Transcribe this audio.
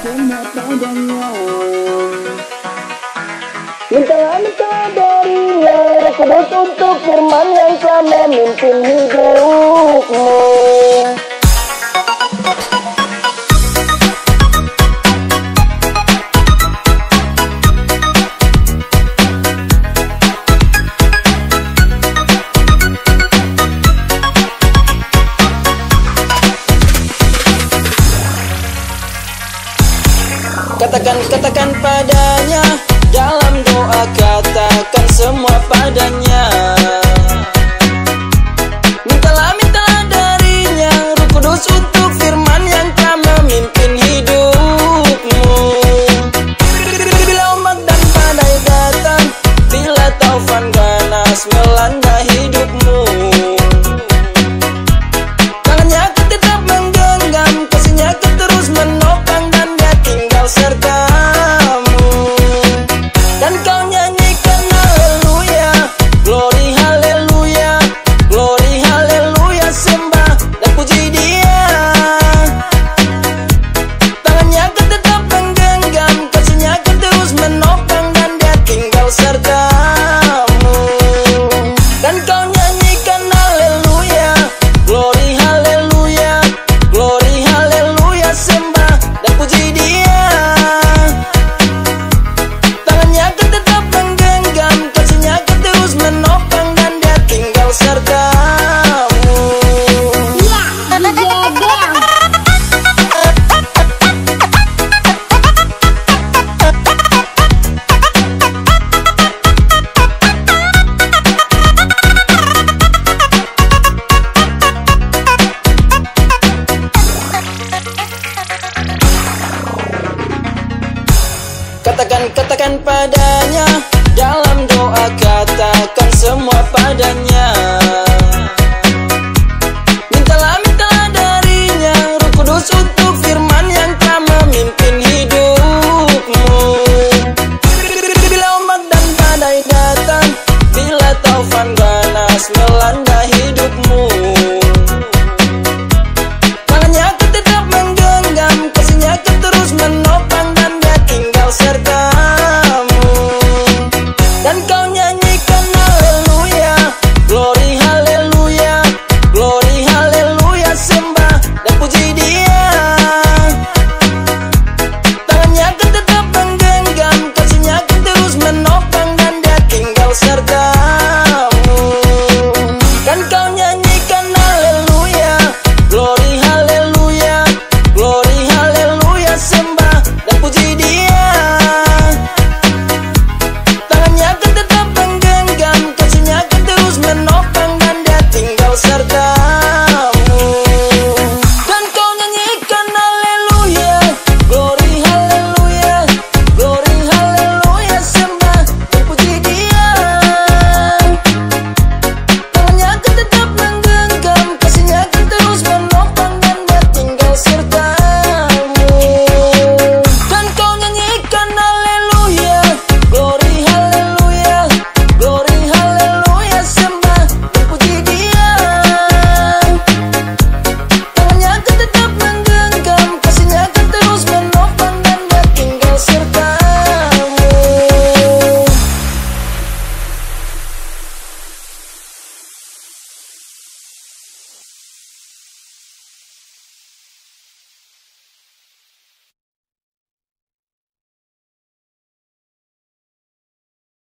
padanya untuk firman yang telah memimpin hidupmu Katakan, katakan padanya. Dalam doa katakan semua padanya. Mintalah, mintalah darinya Ruh Kudus untuk firman yang telah memimpin hidupmu. Bila ombak dan badai datang Bila taufan ganas melanda hidupmu Katakan, katakan padanya. Dalam doa katakan semua padanya